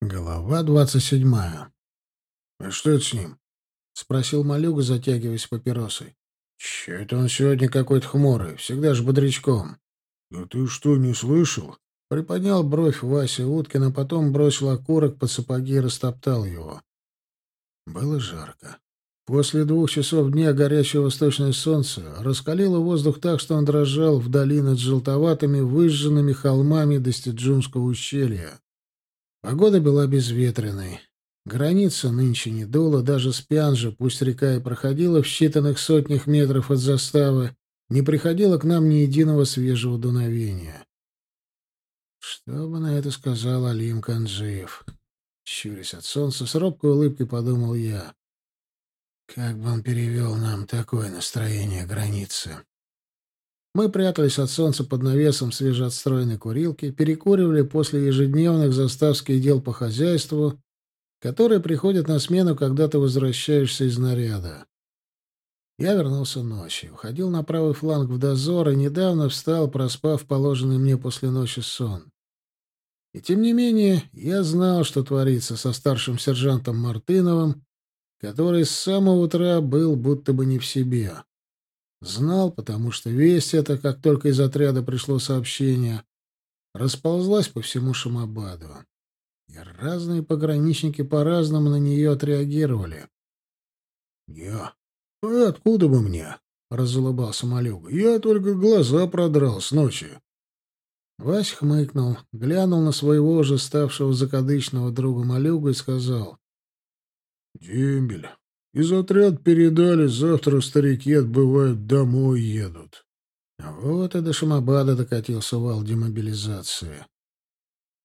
Глава двадцать седьмая. «А что это с ним?» — спросил Малюга, затягиваясь папиросой. «Че это он сегодня какой-то хмурый, всегда ж бодрячком». «Да ты что, не слышал?» Приподнял бровь Вася Уткин, а потом бросил окурок под сапоги и растоптал его. Было жарко. После двух часов дня горячее восточное солнце раскалило воздух так, что он дрожал вдали над желтоватыми выжженными холмами Достиджунского ущелья. Погода была безветренной. Граница нынче не дула, даже с Пянжа, пусть река и проходила в считанных сотнях метров от заставы, не приходило к нам ни единого свежего дуновения. Что бы на это сказал Алим Канджиев? Щурясь от солнца, с робкой улыбкой подумал я. Как бы он перевел нам такое настроение границы? Мы прятались от солнца под навесом свежеотстроенной курилки, перекуривали после ежедневных заставских дел по хозяйству, которые приходят на смену, когда ты возвращаешься из наряда. Я вернулся ночью, ходил на правый фланг в дозор и недавно встал, проспав положенный мне после ночи сон. И тем не менее, я знал, что творится со старшим сержантом Мартыновым который с самого утра был будто бы не в себе. Знал, потому что весть эта, как только из отряда пришло сообщение, расползлась по всему Шамабаду. И разные пограничники по-разному на нее отреагировали. «Я? А откуда бы мне?» — разулыбался Малюга. «Я только глаза продрал с ночи». Вась хмыкнул, глянул на своего уже ставшего закадычного друга Малюгу и сказал. «Дембель, из отряд передали, завтра старики отбывают, домой едут». Вот и до Шамабада докатился вал демобилизации.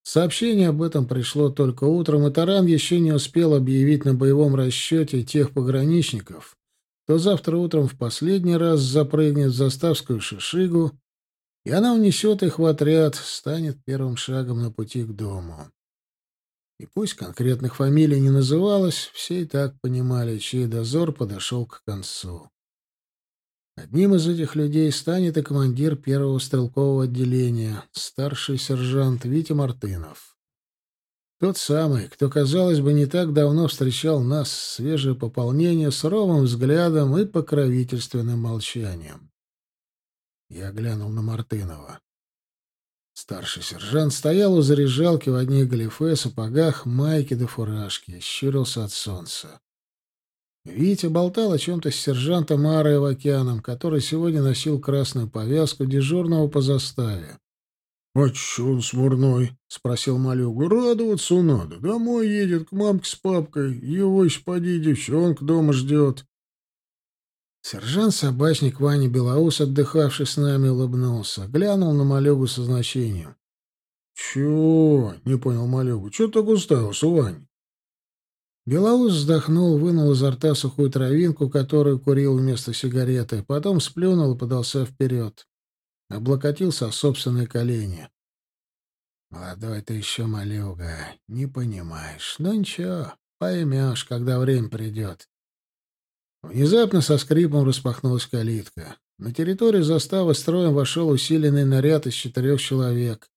Сообщение об этом пришло только утром, и Таран еще не успел объявить на боевом расчете тех пограничников, кто завтра утром в последний раз запрыгнет в заставскую шишигу, и она унесет их в отряд, станет первым шагом на пути к дому. И пусть конкретных фамилий не называлось, все и так понимали, чей дозор подошел к концу. Одним из этих людей станет и командир первого стрелкового отделения, старший сержант Витя Мартынов. Тот самый, кто, казалось бы, не так давно встречал нас, свежее пополнение, суровым взглядом и покровительственным молчанием. Я глянул на Мартынова. Старший сержант стоял у заряжалки в одних галифе, сапогах, майке да фуражке, щурился от солнца. Витя болтал о чем-то с сержантом Арой Авакяном, который сегодня носил красную повязку дежурного по заставе. — А че он смурной? — спросил Малюгу. — Радоваться надо. Домой едет к мамке с папкой. Его, поди, девчонка дома ждет. Сержант-собачник Ваня Белоус, отдыхавший с нами, улыбнулся. Глянул на Малюгу со значением. — Чего? — не понял Малюгу. — Чего так уставился, Вань? Белоус вздохнул, вынул изо рта сухую травинку, которую курил вместо сигареты, потом сплюнул и подался вперед. Облокотился о собственные колени. «Молодой ты еще, малюга, не понимаешь. Ну ничего, поймешь, когда время придет. Внезапно со скрипом распахнулась калитка. На территорию заставы строем вошел усиленный наряд из четырех человек.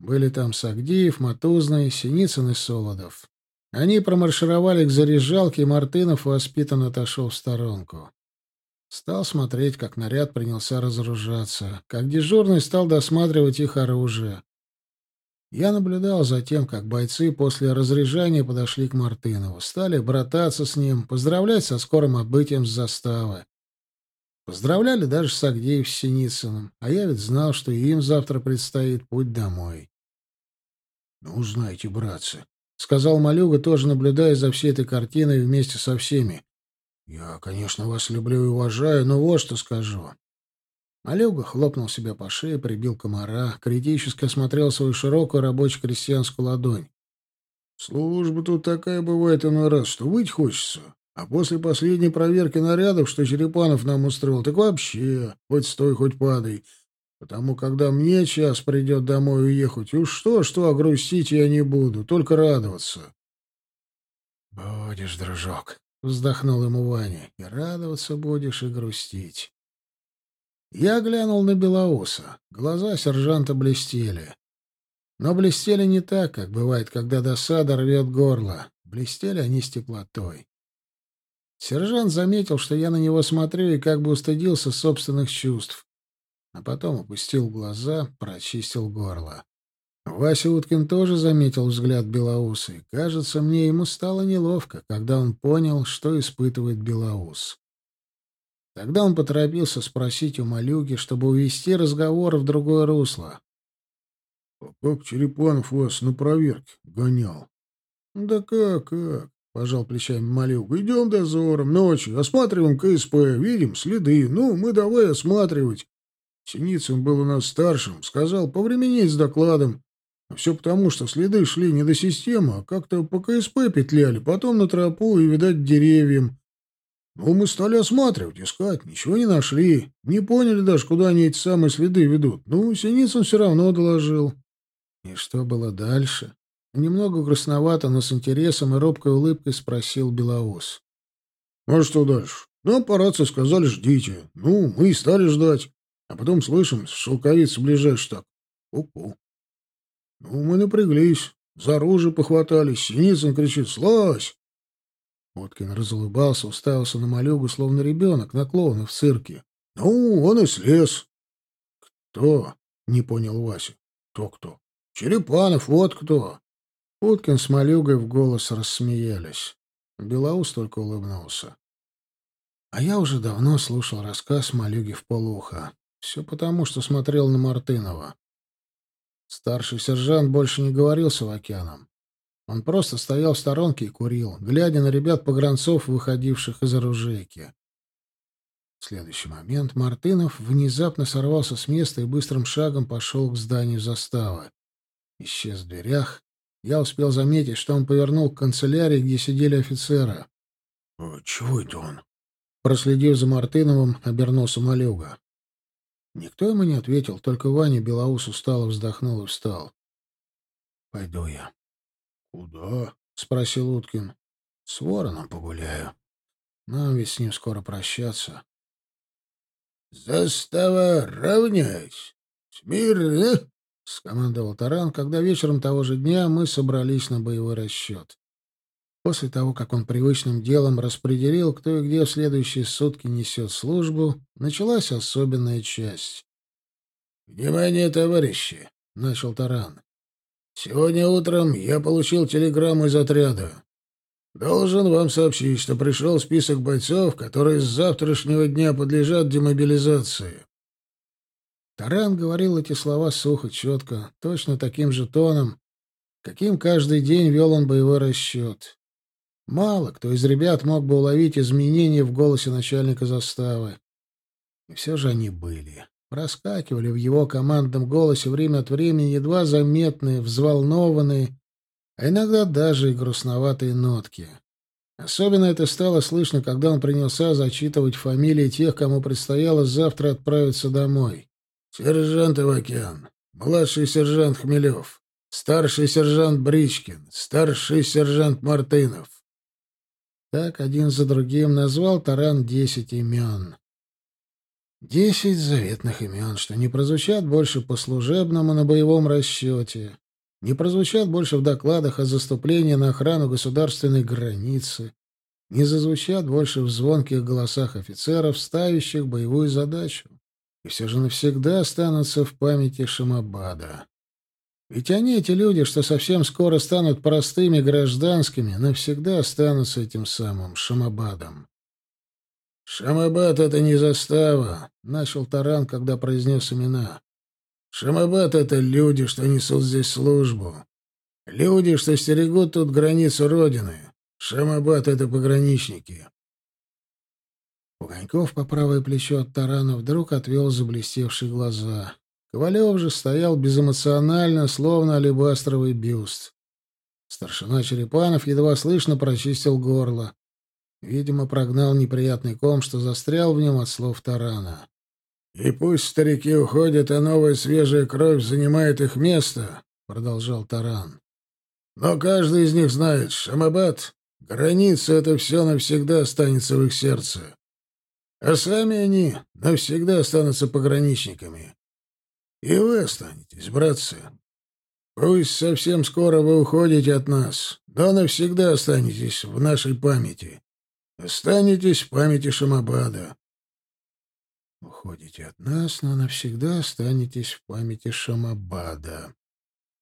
Были там Сагдиев, Матузный, Синицын и Солодов. Они промаршировали к заряжалке, и Мартынов воспитанно отошел в сторонку. Стал смотреть, как наряд принялся разоружаться, как дежурный стал досматривать их оружие. Я наблюдал за тем, как бойцы после разряжания подошли к Мартынову, стали брататься с ним, поздравлять со скорым отбытием с заставы. Поздравляли даже Сагдеев с Синицыным, а я ведь знал, что им завтра предстоит путь домой. — Ну, знаете, братцы, — сказал Малюга, тоже наблюдая за всей этой картиной вместе со всеми. — Я, конечно, вас люблю и уважаю, но вот что скажу. Малюга хлопнул себя по шее, прибил комара, критически осмотрел свою широкую рабоче-крестьянскую ладонь. «Служба тут такая бывает иной раз, что выть хочется. А после последней проверки нарядов, что Черепанов нам устроил, так вообще, хоть стой, хоть падай. Потому когда мне час придет домой уехать, уж что-что, а грустить я не буду, только радоваться». «Будешь, дружок», — вздохнул ему Ваня, — «и радоваться будешь, и грустить». Я глянул на Белоуса. Глаза сержанта блестели. Но блестели не так, как бывает, когда досада рвет горло. Блестели они с теплотой. Сержант заметил, что я на него смотрю, и как бы устыдился собственных чувств. А потом опустил глаза, прочистил горло. Вася Уткин тоже заметил взгляд Белоусы. Кажется, мне ему стало неловко, когда он понял, что испытывает Белоус. Тогда он поторопился спросить у Малюги, чтобы увести разговор в другое русло. — А как Черепанов вас на проверке гонял? — Да как, как? — пожал плечами Малюга. — Идем дозором, ночью, осматриваем КСП, видим следы. Ну, мы давай осматривать. Синицын был у нас старшим, сказал повременить с докладом. Все потому, что следы шли не до системы, а как-то по КСП петляли, потом на тропу и, видать, деревьям. Ну, мы стали осматривать, искать, ничего не нашли. Не поняли даже, куда они эти самые следы ведут. Ну, Синицын все равно доложил. И что было дальше? Немного грустновато, но с интересом и робкой улыбкой спросил Белоус. — Ну, а что дальше? Ну, по рации сказали, ждите. Ну, мы и стали ждать. А потом слышим, шелковица ближайший так. Ку-ку. Ну, мы напряглись, за оружие похватались. Синицын кричит «Слазь!» Уткин разулыбался, уставился на малюгу, словно ребенок, на клоуна в цирке. «Ну, он и слез». «Кто?» — не понял Вася. «Кто-кто?» «Черепанов, вот кто!» Уткин с малюгой в голос рассмеялись. Белоус только улыбнулся. А я уже давно слушал рассказ малюги в полуха. Все потому, что смотрел на Мартынова. Старший сержант больше не говорил с Авакяном. Он просто стоял в сторонке и курил, глядя на ребят-погранцов, выходивших из оружейки. В следующий момент Мартынов внезапно сорвался с места и быстрым шагом пошел к зданию заставы. Исчез в дверях. Я успел заметить, что он повернул к канцелярии, где сидели офицеры. «А чего это он?» Проследив за Мартыновым, обернулся Малюга. Никто ему не ответил, только Ваня Белоус устало вздохнул и встал. — Пойду я. — Куда? — спросил Уткин. — С вороном погуляю. Нам ведь с ним скоро прощаться. — Застава, равняйся! Смирно! — скомандовал Таран, когда вечером того же дня мы собрались на боевой расчет. После того, как он привычным делом распределил, кто и где в следующие сутки несет службу, началась особенная часть. «Внимание, товарищи!» — начал Таран. «Сегодня утром я получил телеграмму из отряда. Должен вам сообщить, что пришел список бойцов, которые с завтрашнего дня подлежат демобилизации». Таран говорил эти слова сухо, четко, точно таким же тоном, каким каждый день вел он боевой расчет. Мало кто из ребят мог бы уловить изменения в голосе начальника заставы. И все же они были. Проскакивали в его командном голосе время от времени едва заметные, взволнованные, а иногда даже и грустноватые нотки. Особенно это стало слышно, когда он принялся зачитывать фамилии тех, кому предстояло завтра отправиться домой. «Сержант Ивакян, младший сержант Хмелев, старший сержант Бричкин, старший сержант Мартынов, так один за другим назвал Таран десять имен. Десять заветных имен, что не прозвучат больше по служебному на боевом расчете, не прозвучат больше в докладах о заступлении на охрану государственной границы, не зазвучат больше в звонких голосах офицеров, ставящих боевую задачу, и все же навсегда останутся в памяти Шамабада. Ведь они, эти люди, что совсем скоро станут простыми гражданскими, навсегда останутся этим самым Шамабадом. «Шамабад — это не застава», — начал Таран, когда произнес имена. «Шамабад — это люди, что несут здесь службу. Люди, что стерегут тут границу Родины. Шамабад — это пограничники». Пуганьков по правое плечо от Тарана вдруг отвел заблестевшие глаза. Ковалев же стоял безэмоционально, словно алебастровый бюст. Старшина Черепанов едва слышно прочистил горло. Видимо, прогнал неприятный ком, что застрял в нем от слов тарана. «И пусть старики уходят, а новая свежая кровь занимает их место», — продолжал таран. «Но каждый из них знает, Шамабад, граница — это все навсегда останется в их сердце. А сами они навсегда останутся пограничниками. И вы останетесь, братцы. Пусть совсем скоро вы уходите от нас, но навсегда останетесь в нашей памяти. Останетесь в памяти Шамабада. Уходите от нас, но навсегда останетесь в памяти Шамабада.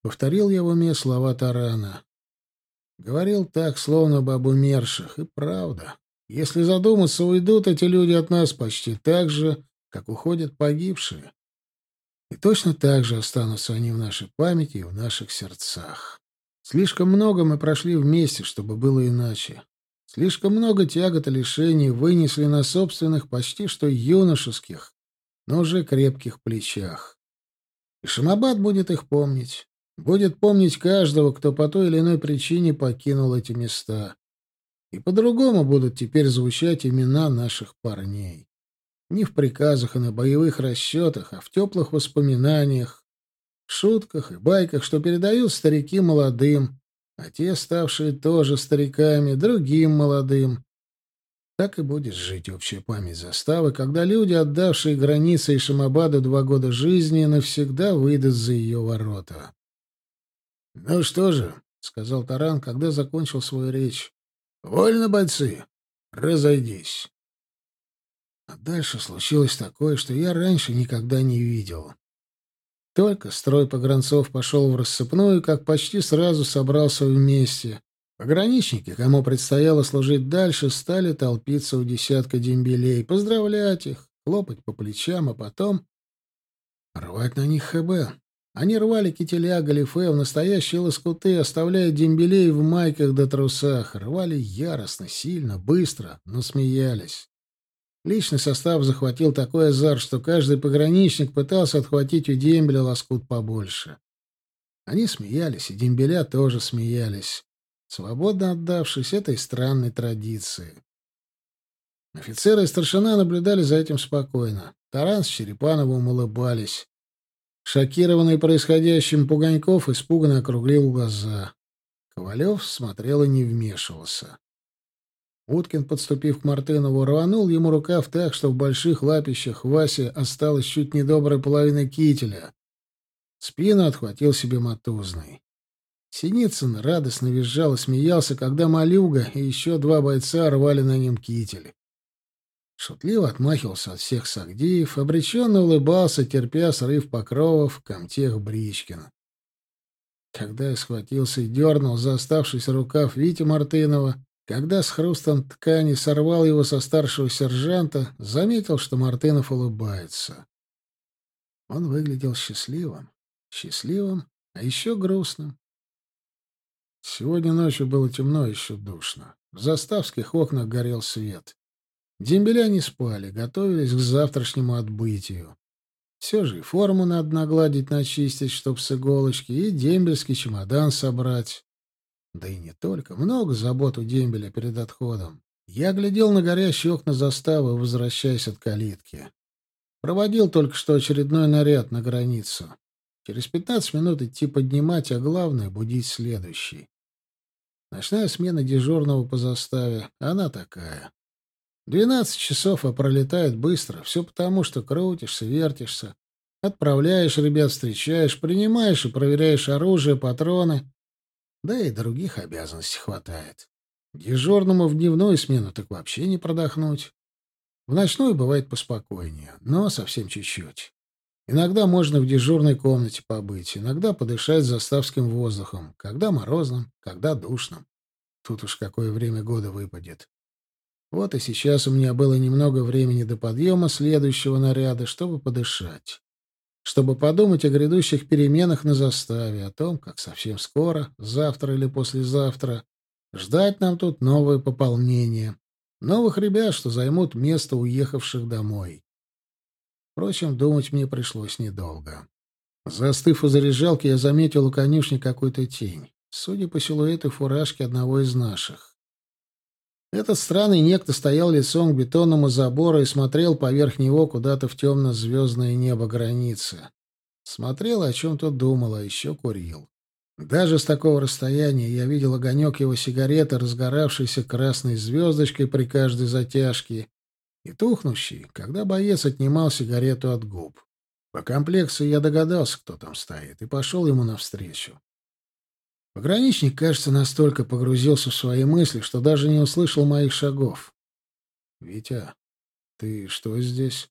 Повторил я в уме слова Тарана. Говорил так, словно об умерших, и правда. Если задуматься, уйдут эти люди от нас почти так же, как уходят погибшие. И точно так же останутся они в нашей памяти и в наших сердцах. Слишком много мы прошли вместе, чтобы было иначе. Слишком много тягот и лишений вынесли на собственных, почти что юношеских, но уже крепких плечах. И Шамабад будет их помнить. Будет помнить каждого, кто по той или иной причине покинул эти места. И по-другому будут теперь звучать имена наших парней. Не в приказах и на боевых расчетах, а в теплых воспоминаниях, шутках и байках, что передают старики молодым, а те, ставшие тоже стариками, другим молодым. Так и будет жить общая память заставы, когда люди, отдавшие границы Ишимабаду два года жизни, навсегда выйдут за ее ворота. — Ну что же, — сказал Таран, когда закончил свою речь, — вольно, бойцы, разойдись. А дальше случилось такое, что я раньше никогда не видел. Только строй погранцов пошел в рассыпную, как почти сразу собрался вместе. Пограничники, кому предстояло служить дальше, стали толпиться у десятка дембелей, поздравлять их, хлопать по плечам, а потом рвать на них ХБ. Они рвали кителя, галифе в настоящие лоскуты, оставляя дембелей в майках да трусах. Рвали яростно, сильно, быстро, но смеялись. Личный состав захватил такой азар, что каждый пограничник пытался отхватить у дембеля лоскут побольше. Они смеялись, и дембеля тоже смеялись, свободно отдавшись этой странной традиции. Офицеры и старшина наблюдали за этим спокойно. Таран с Черепановым улыбались. Шокированный происходящим Пуганьков испуганно округлил глаза. Ковалев смотрел и не вмешивался. Уткин, подступив к Мартынову, рванул ему рукав так, что в больших лапищах Васе осталась чуть не добрая половина кителя. Спину отхватил себе мотузный. Синицын радостно визжал и смеялся, когда Малюга и еще два бойца рвали на нем китель. Шутливо отмахивался от всех Сагдиев, обреченно улыбался, терпя срыв покровов комтех Бричкин. Когда я схватился и дернул за оставшийся рукав Вити Мартынова, когда с хрустом ткани сорвал его со старшего сержанта, заметил, что Мартынов улыбается. Он выглядел счастливым. Счастливым, а еще грустным. Сегодня ночью было темно и еще душно. В заставских окнах горел свет. Дембеля не спали, готовились к завтрашнему отбытию. Все же и форму надо нагладить, начистить, чтоб с иголочки, и дембельский чемодан собрать. Да и не только. Много забот у дембеля перед отходом. Я глядел на горящие окна заставы, возвращаясь от калитки. Проводил только что очередной наряд на границу. Через пятнадцать минут идти поднимать, а главное — будить следующий. Ночная смена дежурного по заставе, она такая. Двенадцать часов, а пролетает быстро. Все потому, что крутишься, вертишься. Отправляешь ребят, встречаешь, принимаешь и проверяешь оружие, патроны. Да и других обязанностей хватает. Дежурному в дневную смену так вообще не продохнуть. В ночную бывает поспокойнее, но совсем чуть-чуть. Иногда можно в дежурной комнате побыть, иногда подышать заставским воздухом, когда морозным, когда душным. Тут уж какое время года выпадет. Вот и сейчас у меня было немного времени до подъема следующего наряда, чтобы подышать чтобы подумать о грядущих переменах на заставе, о том, как совсем скоро, завтра или послезавтра, ждать нам тут новое пополнение, новых ребят, что займут место уехавших домой. Впрочем, думать мне пришлось недолго. Застыв у заряжалки, я заметил у конюшни какую-то тень, судя по силуэту фуражки одного из наших. Этот странный некто стоял лицом к бетонному забору и смотрел поверх него куда-то в темно-звездное небо границы. Смотрел, о чем-то думал, а еще курил. Даже с такого расстояния я видел огонек его сигареты, разгоравшийся красной звездочкой при каждой затяжке, и тухнущий, когда боец отнимал сигарету от губ. По комплекции я догадался, кто там стоит, и пошел ему навстречу. Пограничник, кажется, настолько погрузился в свои мысли, что даже не услышал моих шагов. «Витя, ты что здесь?»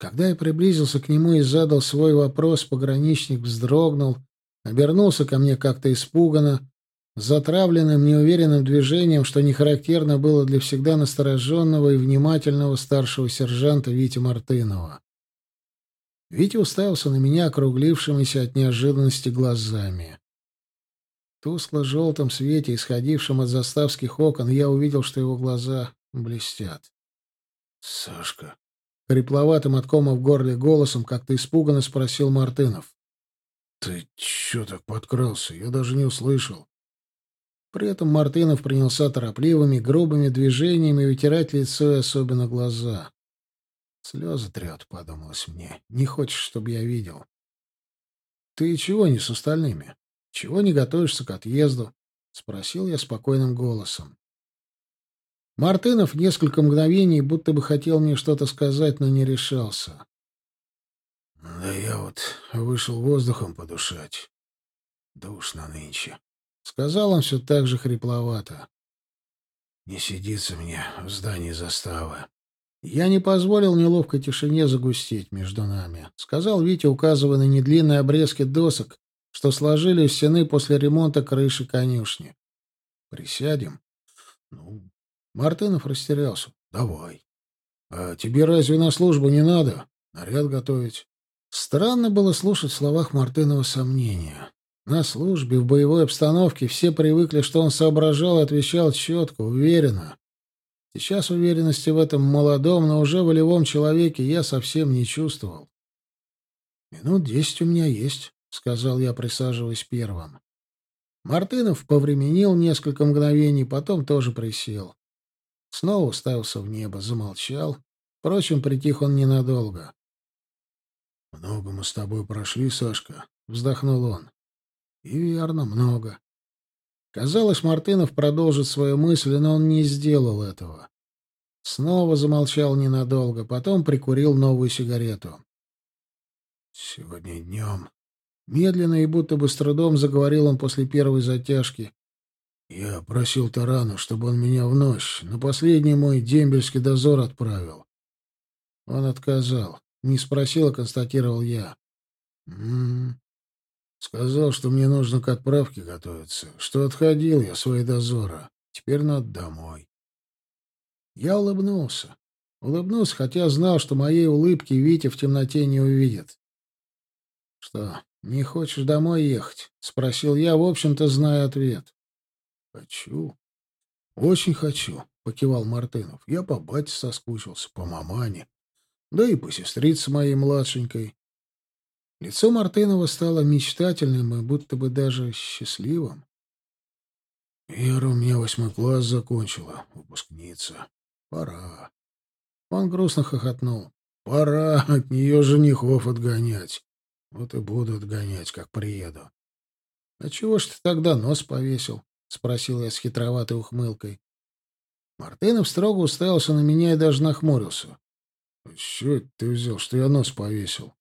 Когда я приблизился к нему и задал свой вопрос, пограничник вздрогнул, обернулся ко мне как-то испуганно, затравленным, неуверенным движением, что не характерно было для всегда настороженного и внимательного старшего сержанта Вити Мартынова. Витя уставился на меня округлившимися от неожиданности глазами. В тускло-желтом свете, исходившем от заставских окон, я увидел, что его глаза блестят. «Сашка!» — хрипловатым от кома в горле голосом как-то испуганно спросил Мартынов. «Ты чё так подкрался? Я даже не услышал». При этом Мартынов принялся торопливыми, грубыми движениями вытирать лицо и особенно глаза. «Слезы трет», — подумалось мне. «Не хочешь, чтобы я видел?» «Ты чего не с остальными? Чего не готовишься к отъезду?» — спросил я спокойным голосом. Мартынов несколько мгновений будто бы хотел мне что-то сказать, но не решался. «Да я вот вышел воздухом подушать. Душно нынче», — сказал он все так же хрипловато. «Не сидится мне в здании заставы». Я не позволил неловкой тишине загустеть между нами. Сказал Витя, указывая на недлинные обрезки досок, что сложили у стены после ремонта крыши конюшни. «Присядем?» «Ну, Мартынов растерялся. «Давай». «А тебе разве на службу не надо? Наряд готовить?» Странно было слушать в словах Мартынова сомнения. На службе, в боевой обстановке все привыкли, что он соображал и отвечал четко, уверенно. Сейчас уверенности в этом молодом, но уже волевом человеке я совсем не чувствовал. «Минут десять у меня есть», — сказал я, присаживаясь первым. Мартынов повременил несколько мгновений, потом тоже присел. Снова уставился в небо, замолчал. Впрочем, притих он ненадолго. «Много мы с тобой прошли, Сашка», — вздохнул он. «И верно, много». Казалось, Мартынов продолжит свою мысль, но он не сделал этого. Снова замолчал ненадолго, потом прикурил новую сигарету. «Сегодня днем...» Медленно и будто бы с трудом заговорил он после первой затяжки. Я просил Тарану, чтобы он меня в ночь на последний мой дембельский дозор отправил. Он отказал. Не спросил, а констатировал я. М -м -м. Сказал, что мне нужно к отправке готовиться, что отходил я свои дозора. Теперь надо домой. Я улыбнулся. Улыбнулся, хотя знал, что моей улыбки Витя в темноте не увидит. — Что, не хочешь домой ехать? — спросил я, в общем-то, зная ответ. «Хочу. Очень хочу», — покивал Мартынов. «Я по бате соскучился, по мамане. Да и по сестрице моей младшенькой». Лицо Мартынова стало мечтательным и будто бы даже счастливым. «Ира у меня восьмой класс закончила, выпускница. Пора». Он грустно хохотнул. «Пора от нее женихов отгонять. Вот и буду отгонять, как приеду». «А чего ж ты тогда нос повесил?» — спросил я с хитроватой ухмылкой. Мартынов строго уставился на меня и даже нахмурился. — Чего ты взял, что я нос повесил?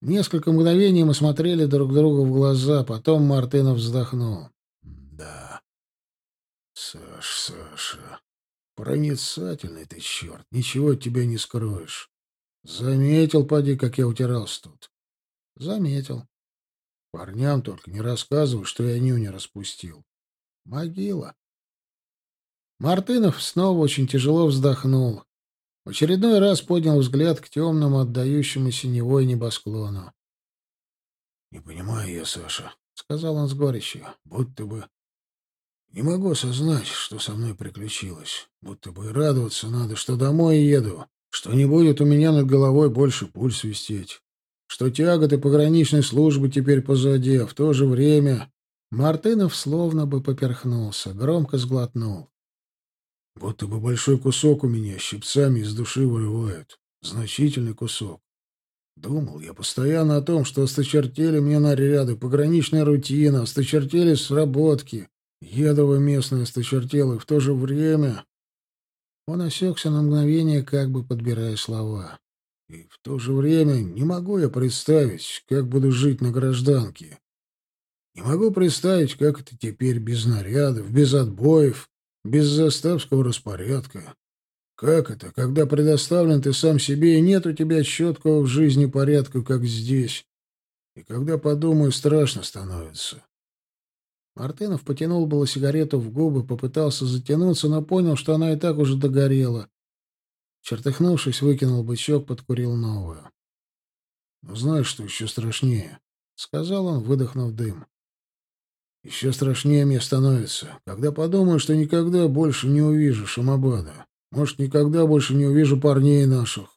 Несколько мгновений мы смотрели друг другу в глаза, потом Мартынов вздохнул. — Да. Саш, Саша, проницательный ты черт, ничего от тебя не скроешь. Заметил, поди, как я утирался тут. — Заметил. Парням только не рассказывай, что я нюня распустил. Могила. Мартынов снова очень тяжело вздохнул. В очередной раз поднял взгляд к темному, отдающему синевой небосклону. — Не понимаю я, Саша, — сказал он с горечью, — будто бы... Не могу осознать, что со мной приключилось. Будто бы радоваться надо, что домой еду, что не будет у меня над головой больше пуль свистеть, что тяготы пограничной службы теперь позади, а в то же время Мартынов словно бы поперхнулся, громко сглотнул. Будто бы большой кусок у меня щипцами из души вырывают. Значительный кусок. Думал я постоянно о том, что осточертели мне наряды, пограничная рутина, осточертели сработки, едово местные осточертелы, в то же время... Он осекся на мгновение, как бы подбирая слова. И в то же время не могу я представить, как буду жить на гражданке. Не могу представить, как это теперь без нарядов, без отбоев, без заставского распорядка. Как это, когда предоставлен ты сам себе, и нет у тебя четкого в жизни порядка, как здесь? И когда подумаю, страшно становится. Мартынов потянул было сигарету в губы, попытался затянуться, но понял, что она и так уже догорела. Чертыхнувшись, выкинул бычок, подкурил новую. «Ну, знаешь, что еще страшнее?» — сказал он, выдохнув дым. «Еще страшнее мне становится, когда подумаю, что никогда больше не увижу Шамабада. Может, никогда больше не увижу парней наших.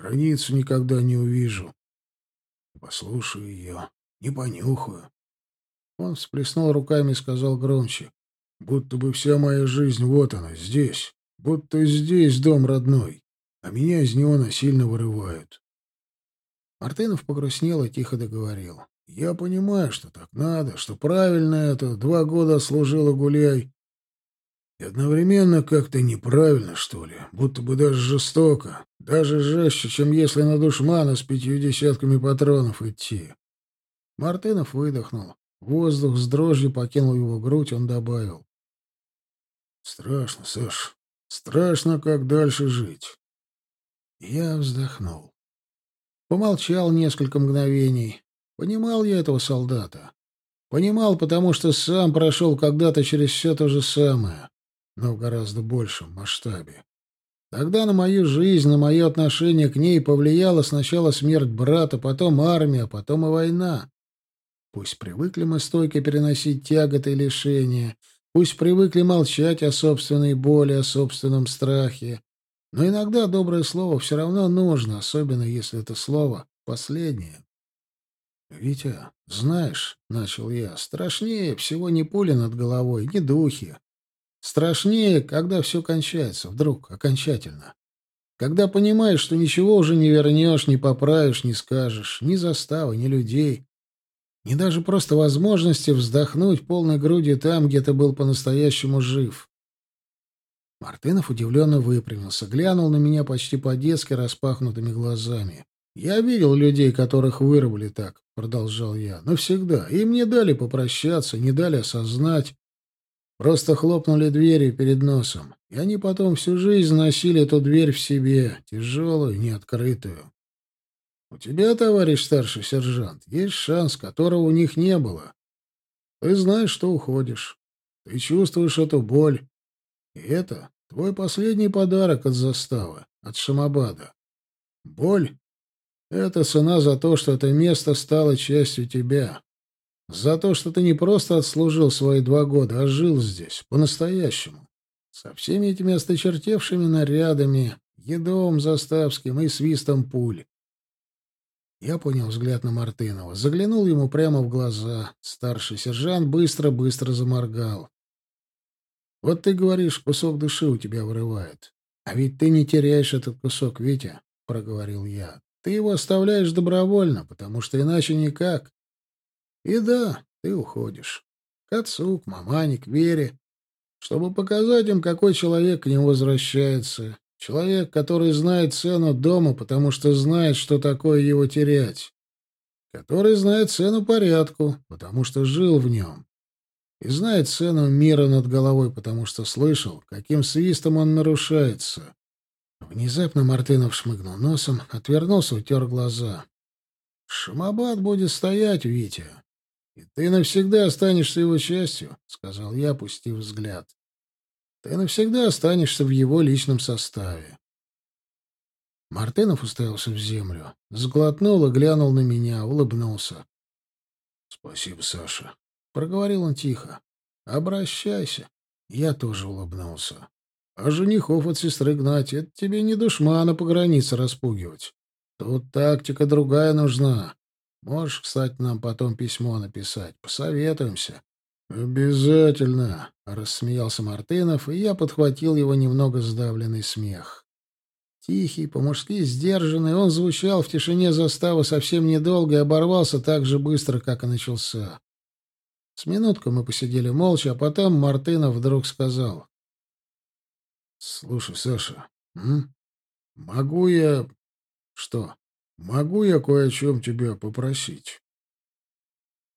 Границу никогда не увижу. Послушаю ее, не понюхаю. Он всплеснул руками и сказал громче. Будто бы вся моя жизнь вот она, здесь. Будто здесь дом родной. А меня из него насильно вырывают. Мартынов погрустнел и тихо договорил. Я понимаю, что так надо, что правильно это. Два года служила гуляй. И одновременно как-то неправильно, что ли, будто бы даже жестоко, даже жестче, чем если на душмана с пятью десятками патронов идти. Мартынов выдохнул. Воздух с дрожью покинул его грудь, он добавил. «Страшно, Саш, страшно, как дальше жить». Я вздохнул. Помолчал несколько мгновений. Понимал я этого солдата. Понимал, потому что сам прошел когда-то через все то же самое но в гораздо большем масштабе. Тогда на мою жизнь, на мое отношение к ней повлияла сначала смерть брата, потом армия, потом и война. Пусть привыкли мы стойко переносить тяготы и лишения, пусть привыкли молчать о собственной боли, о собственном страхе, но иногда доброе слово все равно нужно, особенно если это слово последнее. «Витя, знаешь, — начал я, — страшнее всего не пули над головой, не духи, Страшнее, когда все кончается, вдруг, окончательно. Когда понимаешь, что ничего уже не вернешь, не поправишь, не скажешь, ни заставы, ни людей, ни даже просто возможности вздохнуть полной грудью там, где ты был по-настоящему жив. Мартынов удивленно выпрямился, глянул на меня почти по-детски распахнутыми глазами. «Я видел людей, которых вырвали так», — продолжал я, — «навсегда. Им не дали попрощаться, не дали осознать, Просто хлопнули дверью перед носом, и они потом всю жизнь носили эту дверь в себе, тяжелую, неоткрытую. У тебя, товарищ старший сержант, есть шанс, которого у них не было. Ты знаешь, что уходишь. Ты чувствуешь эту боль. И это твой последний подарок от заставы, от Шамабада. Боль — это цена за то, что это место стало частью тебя. За то, что ты не просто отслужил свои два года, а жил здесь, по-настоящему. Со всеми этими осточертевшими нарядами, едом заставским и свистом пуль. Я понял взгляд на Мартынова, заглянул ему прямо в глаза. Старший сержант быстро-быстро заморгал. «Вот ты говоришь, кусок души у тебя вырывает. А ведь ты не теряешь этот кусок, Витя», — проговорил я. «Ты его оставляешь добровольно, потому что иначе никак. И да, ты уходишь. К отцу, к мамане, к Вере. Чтобы показать им, какой человек к ним возвращается. Человек, который знает цену дома, потому что знает, что такое его терять. Который знает цену порядку, потому что жил в нем. И знает цену мира над головой, потому что слышал, каким свистом он нарушается. Внезапно Мартынов шмыгнул носом, отвернулся, утер глаза. «Шамабад будет стоять, Витя. «И ты навсегда останешься его частью», — сказал я, опустив взгляд. «Ты навсегда останешься в его личном составе». Мартынов уставился в землю, сглотнул и глянул на меня, улыбнулся. «Спасибо, Саша», — проговорил он тихо. «Обращайся». Я тоже улыбнулся. «А женихов от сестры гнать — это тебе не душмана по границе распугивать. Тут тактика другая нужна. Можешь, кстати, нам потом письмо написать. Посоветуемся. Обязательно, рассмеялся Мартынов, и я подхватил его немного сдавленный смех. Тихий, по-мужски сдержанный, он звучал в тишине заставы совсем недолго и оборвался так же быстро, как и начался. С минутку мы посидели молча, а потом Мартынов вдруг сказал. — Слушай, Саша, м? могу я Что? Могу я кое о чем тебя попросить?